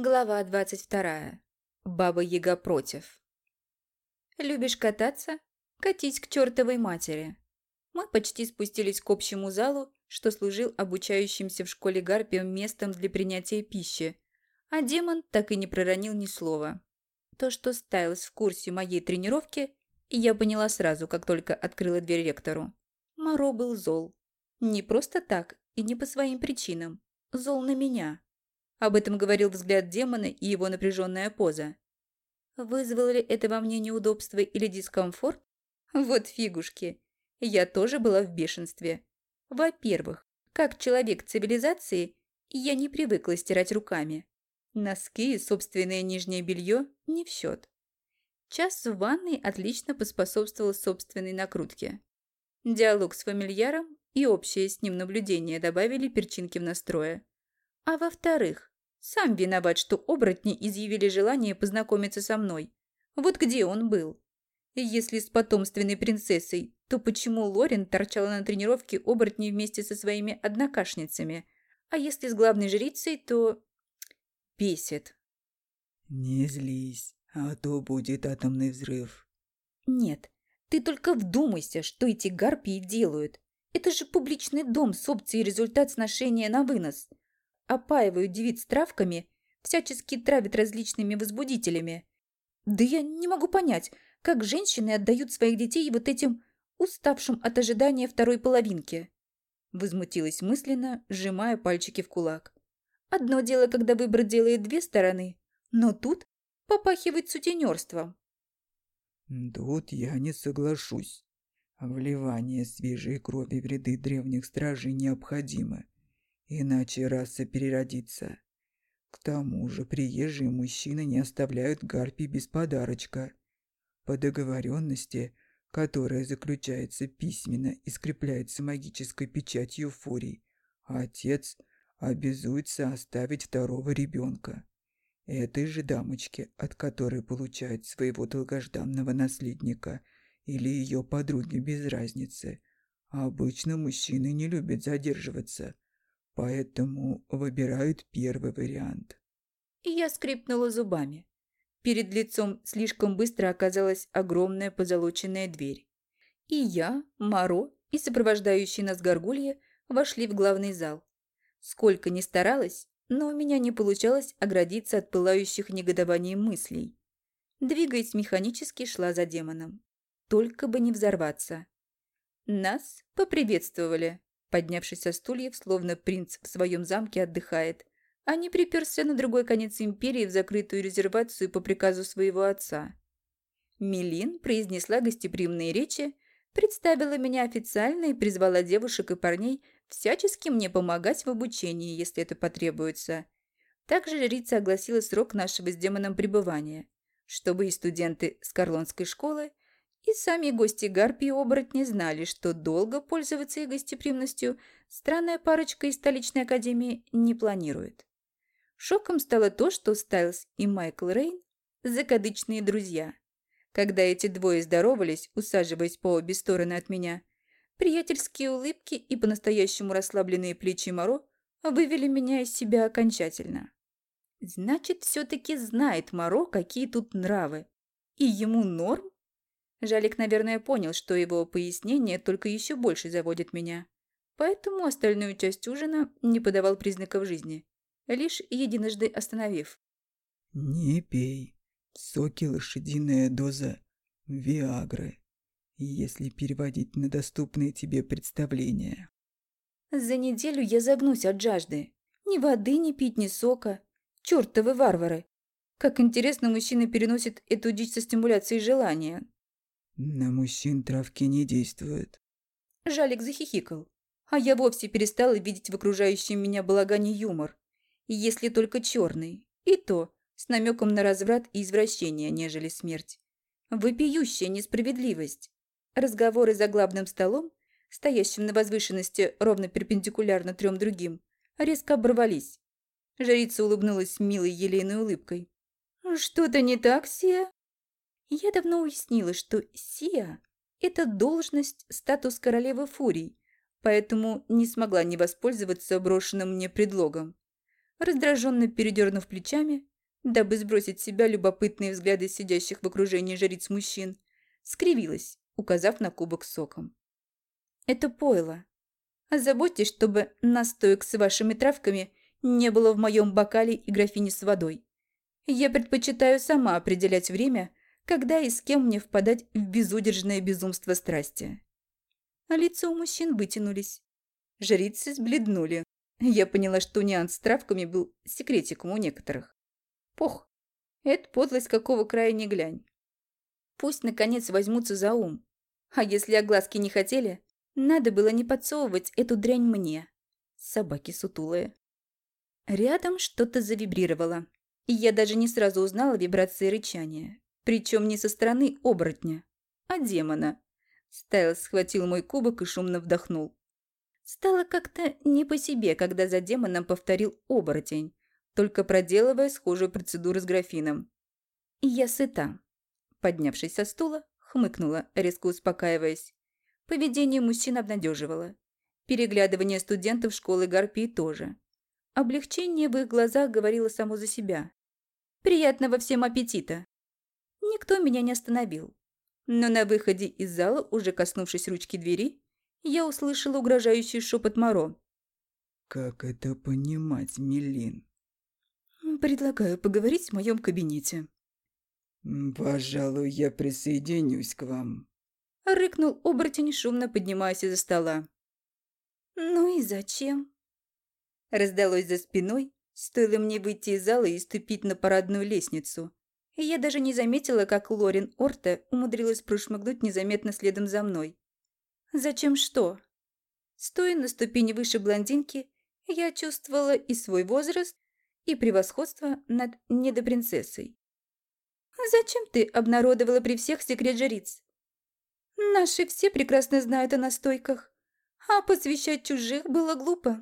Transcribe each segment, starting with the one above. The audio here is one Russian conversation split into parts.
Глава 22. Баба-яга против. Любишь кататься? Катись к чертовой матери. Мы почти спустились к общему залу, что служил обучающимся в школе Гарпием местом для принятия пищи, а демон так и не проронил ни слова. То, что Стайлс в курсе моей тренировки, я поняла сразу, как только открыла дверь ректору. Моро был зол. Не просто так и не по своим причинам. Зол на меня. Об этом говорил взгляд демона и его напряженная поза. Вызвало ли это во мне неудобство или дискомфорт? Вот фигушки. Я тоже была в бешенстве. Во-первых, как человек цивилизации, я не привыкла стирать руками. Носки и собственное нижнее белье не в счет. Час в ванной отлично поспособствовал собственной накрутке. Диалог с фамильяром и общее с ним наблюдение добавили перчинки в настрое. А во-вторых, сам виноват, что оборотни изъявили желание познакомиться со мной. Вот где он был? Если с потомственной принцессой, то почему Лорен торчала на тренировке оборотней вместе со своими однокашницами? А если с главной жрицей, то... Бесит. Не злись, а то будет атомный взрыв. Нет, ты только вдумайся, что эти гарпии делают. Это же публичный дом с опцией результат сношения на вынос опаивают девиц травками, всячески травят различными возбудителями. Да я не могу понять, как женщины отдают своих детей вот этим уставшим от ожидания второй половинки. Возмутилась мысленно, сжимая пальчики в кулак. Одно дело, когда выбор делает две стороны, но тут попахивает сутенерством. Тут я не соглашусь. Вливание свежей крови в ряды древних стражей необходимо иначе раса переродится. К тому же приезжие мужчины не оставляют гарпий без подарочка. По договоренности, которая заключается письменно и скрепляется магической печатью фурий, отец обязуется оставить второго ребенка. Этой же дамочке, от которой получает своего долгожданного наследника, или ее подруге без разницы. Обычно мужчины не любят задерживаться, Поэтому выбирают первый вариант. И я скрипнула зубами. Перед лицом слишком быстро оказалась огромная позолоченная дверь. И я, Маро и сопровождающий нас горгулья вошли в главный зал. Сколько ни старалась, но у меня не получалось оградиться от пылающих негодованием мыслей. Двигаясь механически, шла за демоном. Только бы не взорваться. Нас поприветствовали. Поднявшись со стульев, словно принц в своем замке отдыхает, а не приперся на другой конец империи в закрытую резервацию по приказу своего отца. Милин произнесла гостеприимные речи, представила меня официально и призвала девушек и парней всячески мне помогать в обучении, если это потребуется. Также жрица огласила срок нашего с демоном пребывания, чтобы и студенты Скорлонской школы, и сами гости Гарпии оборотни знали, что долго пользоваться их гостеприимностью странная парочка из столичной академии не планирует. Шоком стало то, что Стайлз и Майкл Рейн – закадычные друзья. Когда эти двое здоровались, усаживаясь по обе стороны от меня, приятельские улыбки и по-настоящему расслабленные плечи Моро вывели меня из себя окончательно. Значит, все-таки знает Моро, какие тут нравы. И ему норм Жалик, наверное, понял, что его пояснение только еще больше заводит меня. Поэтому остальную часть ужина не подавал признаков жизни, лишь единожды остановив. «Не пей. Соки лошадиная доза Виагры, если переводить на доступные тебе представления». «За неделю я загнусь от жажды. Ни воды, ни пить, ни сока. Чёртовы варвары! Как интересно мужчины переносят эту дичь со стимуляцией желания. На мужчин травки не действуют. Жалик захихикал. А я вовсе перестала видеть в окружающем меня балагане юмор. Если только черный. И то с намеком на разврат и извращение, нежели смерть. Вопиющая несправедливость. Разговоры за главным столом, стоящим на возвышенности ровно перпендикулярно трем другим, резко оборвались. Жрица улыбнулась милой елейной улыбкой. «Что-то не так, Сия?» Я давно уяснила, что Сия – это должность, статус королевы Фурий, поэтому не смогла не воспользоваться брошенным мне предлогом. Раздраженно передернув плечами, дабы сбросить с себя любопытные взгляды сидящих в окружении жриц мужчин, скривилась, указав на кубок соком. «Это пойло. Озаботьтесь, чтобы настоек с вашими травками не было в моем бокале и графине с водой. Я предпочитаю сама определять время, когда и с кем мне впадать в безудержное безумство страсти». А лица у мужчин вытянулись. Жрицы сбледнули. Я поняла, что нюанс с травками был секретиком у некоторых. Пох, это подлость какого края не глянь. Пусть, наконец, возьмутся за ум. А если огласки не хотели, надо было не подсовывать эту дрянь мне. Собаки сутулые. Рядом что-то завибрировало. И я даже не сразу узнала вибрации рычания. Причем не со стороны оборотня, а демона. Стайлс схватил мой кубок и шумно вдохнул. Стало как-то не по себе, когда за демоном повторил оборотень, только проделывая схожую процедуру с графином. я сыта. Поднявшись со стула, хмыкнула, резко успокаиваясь. Поведение мужчин обнадеживало. Переглядывание студентов школы Гарпии тоже. Облегчение в их глазах говорило само за себя. «Приятного всем аппетита!» Никто меня не остановил. Но на выходе из зала, уже коснувшись ручки двери, я услышала угрожающий шепот Моро. «Как это понимать, Милин?» «Предлагаю поговорить в моем кабинете». «Пожалуй, я присоединюсь к вам», – рыкнул оборотень, шумно поднимаясь из-за стола. «Ну и зачем?» Раздалось за спиной, стоило мне выйти из зала и ступить на парадную лестницу. И я даже не заметила, как Лорин Орте умудрилась прошмыгнуть незаметно следом за мной. Зачем что? Стоя на ступени выше блондинки, я чувствовала и свой возраст, и превосходство над недопринцессой. «Зачем ты обнародовала при всех секрет жриц? Наши все прекрасно знают о настойках, а посвящать чужих было глупо.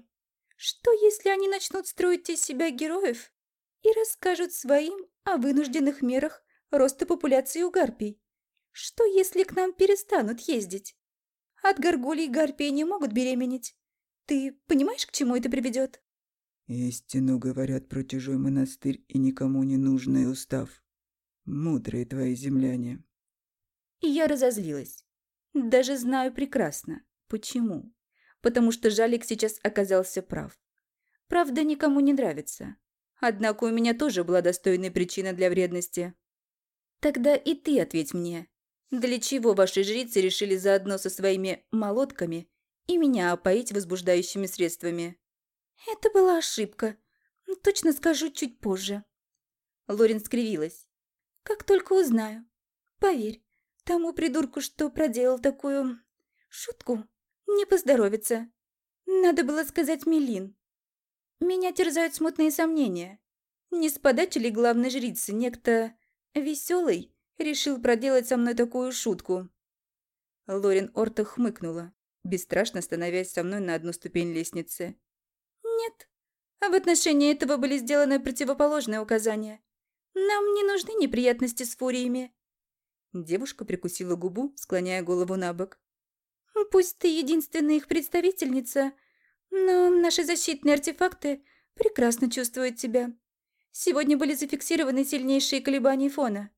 Что, если они начнут строить из себя героев и расскажут своим о вынужденных мерах роста популяции у гарпий? Что, если к нам перестанут ездить? От горгулей гарпии не могут беременеть. Ты понимаешь, к чему это приведет? Истину говорят про чужой монастырь и никому не нужный устав. Мудрые твои земляне. И я разозлилась. Даже знаю прекрасно, почему. Потому что Жалик сейчас оказался прав. Правда никому не нравится. Однако у меня тоже была достойная причина для вредности. Тогда и ты ответь мне, для чего ваши жрицы решили заодно со своими молотками и меня опоить возбуждающими средствами? Это была ошибка. Точно скажу чуть позже. Лорин скривилась. Как только узнаю. Поверь, тому придурку, что проделал такую... шутку, не поздоровится. Надо было сказать Мелин. Меня терзают смутные сомнения. Не с ли главной жрицы некто веселый решил проделать со мной такую шутку?» Лорин Орта хмыкнула, бесстрашно становясь со мной на одну ступень лестницы. «Нет, а в отношении этого были сделаны противоположные указания. Нам не нужны неприятности с фуриями». Девушка прикусила губу, склоняя голову на бок. «Пусть ты единственная их представительница, но наши защитные артефакты прекрасно чувствуют тебя. Сегодня были зафиксированы сильнейшие колебания фона.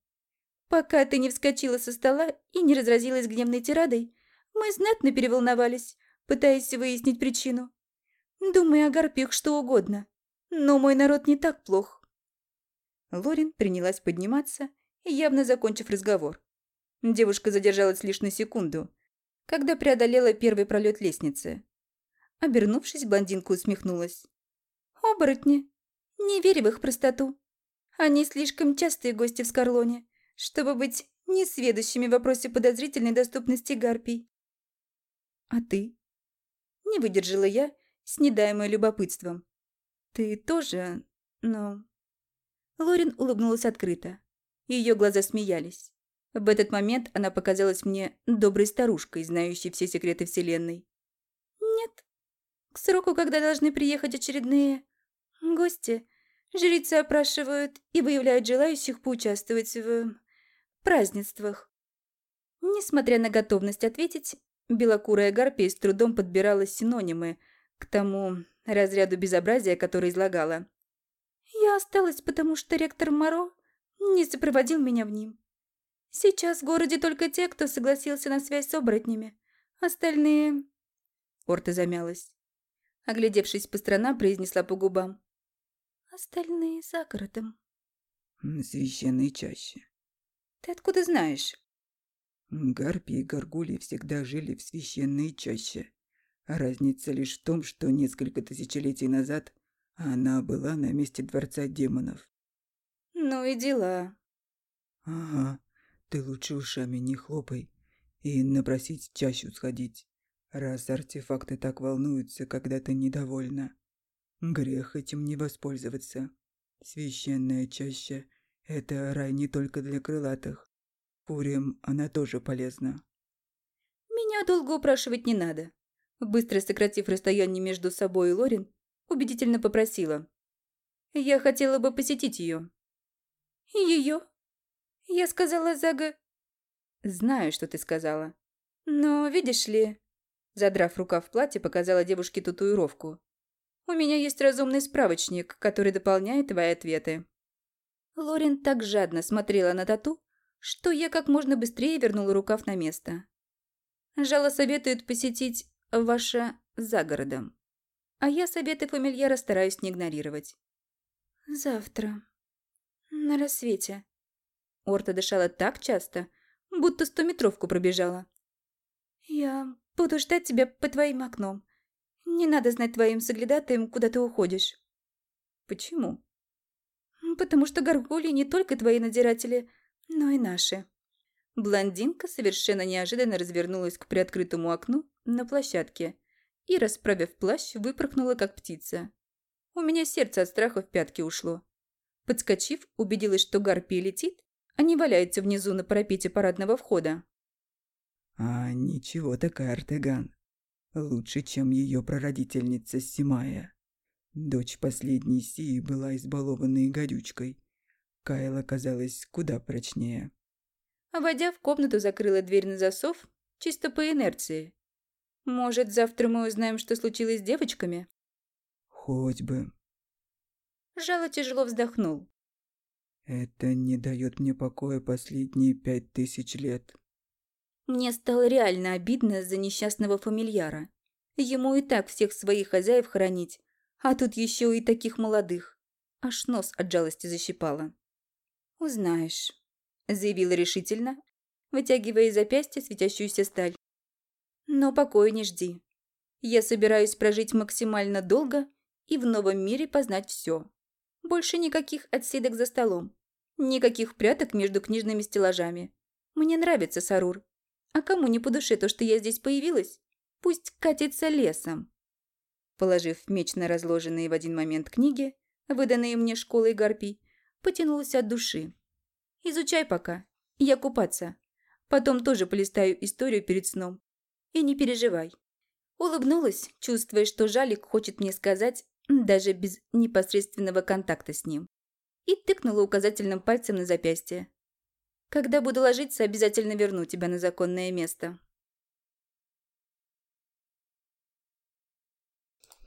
Пока ты не вскочила со стола и не разразилась гневной тирадой, мы знатно переволновались, пытаясь выяснить причину. Думай о гарпиях что угодно, но мой народ не так плох. Лорин принялась подниматься, явно закончив разговор. Девушка задержалась лишь на секунду, когда преодолела первый пролет лестницы. Обернувшись, блондинка усмехнулась. «Оборотни! Не верь в их простоту. Они слишком частые гости в Скорлоне чтобы быть несведущими в вопросе подозрительной доступности гарпий. А ты? Не выдержала я, снедаемая любопытством. Ты тоже, но... Лорин улыбнулась открыто. Ее глаза смеялись. В этот момент она показалась мне доброй старушкой, знающей все секреты Вселенной. «Нет. К сроку, когда должны приехать очередные гости, жрицы опрашивают и выявляют желающих поучаствовать в празднествах. Несмотря на готовность ответить, белокурая гарпия с трудом подбирала синонимы к тому разряду безобразия, который излагала. Я осталась, потому что ректор Моро не сопроводил меня в ним. Сейчас в городе только те, кто согласился на связь с оборотнями. Остальные...» Орта замялась. Оглядевшись по сторонам, произнесла по губам. «Остальные за городом». «Священные чаще». «Ты откуда знаешь?» Гарпи и Гаргули всегда жили в священной чаще. Разница лишь в том, что несколько тысячелетий назад она была на месте Дворца Демонов. «Ну и дела». «Ага, ты лучше ушами не хлопай и напросить чащу сходить, раз артефакты так волнуются, когда ты недовольна. Грех этим не воспользоваться. Священная чаща – это рай не только для крылатых. Курям она тоже полезна. Меня долго упрашивать не надо. Быстро сократив расстояние между собой и Лорин, убедительно попросила. Я хотела бы посетить ее. Ее? Я сказала Зага... Знаю, что ты сказала. Но, видишь ли... Задрав рукав платье, показала девушке татуировку. У меня есть разумный справочник, который дополняет твои ответы. Лорин так жадно смотрела на тату, что я как можно быстрее вернула рукав на место. Жало советует посетить ваше за городом. А я советы фамильяра стараюсь не игнорировать. Завтра. На рассвете. Орта дышала так часто, будто стометровку пробежала. Я буду ждать тебя по твоим окном. Не надо знать твоим соглядатаем, куда ты уходишь. Почему? Потому что горгульи не только твои надиратели, но и наши. Блондинка совершенно неожиданно развернулась к приоткрытому окну на площадке и, расправив плащ, выпорхнула, как птица. У меня сердце от страха в пятки ушло. Подскочив, убедилась, что гарпия летит, а не валяется внизу на парапете парадного входа. «А ничего такая, Артеган. Лучше, чем ее прародительница Симая. Дочь последней Сии была избалованной гадючкой. Кайла оказалась куда прочнее». Войдя в комнату, закрыла дверь на засов, чисто по инерции. Может, завтра мы узнаем, что случилось с девочками? Хоть бы. Жало тяжело вздохнул. Это не дает мне покоя последние пять тысяч лет. Мне стало реально обидно за несчастного фамильяра. Ему и так всех своих хозяев хоронить, а тут еще и таких молодых. Аж нос от жалости защипало. «Узнаешь», – заявила решительно, вытягивая из запястья светящуюся сталь. Но покоя не жди. Я собираюсь прожить максимально долго и в новом мире познать все. Больше никаких отсидок за столом. Никаких пряток между книжными стеллажами. Мне нравится Сарур. А кому не по душе то, что я здесь появилась? Пусть катится лесом. Положив меч на разложенные в один момент книги, выданные мне школой Гарпий, потянулась от души. Изучай пока. Я купаться. Потом тоже полистаю историю перед сном. И не переживай. Улыбнулась, чувствуя, что Жалик хочет мне сказать, даже без непосредственного контакта с ним. И тыкнула указательным пальцем на запястье. Когда буду ложиться, обязательно верну тебя на законное место.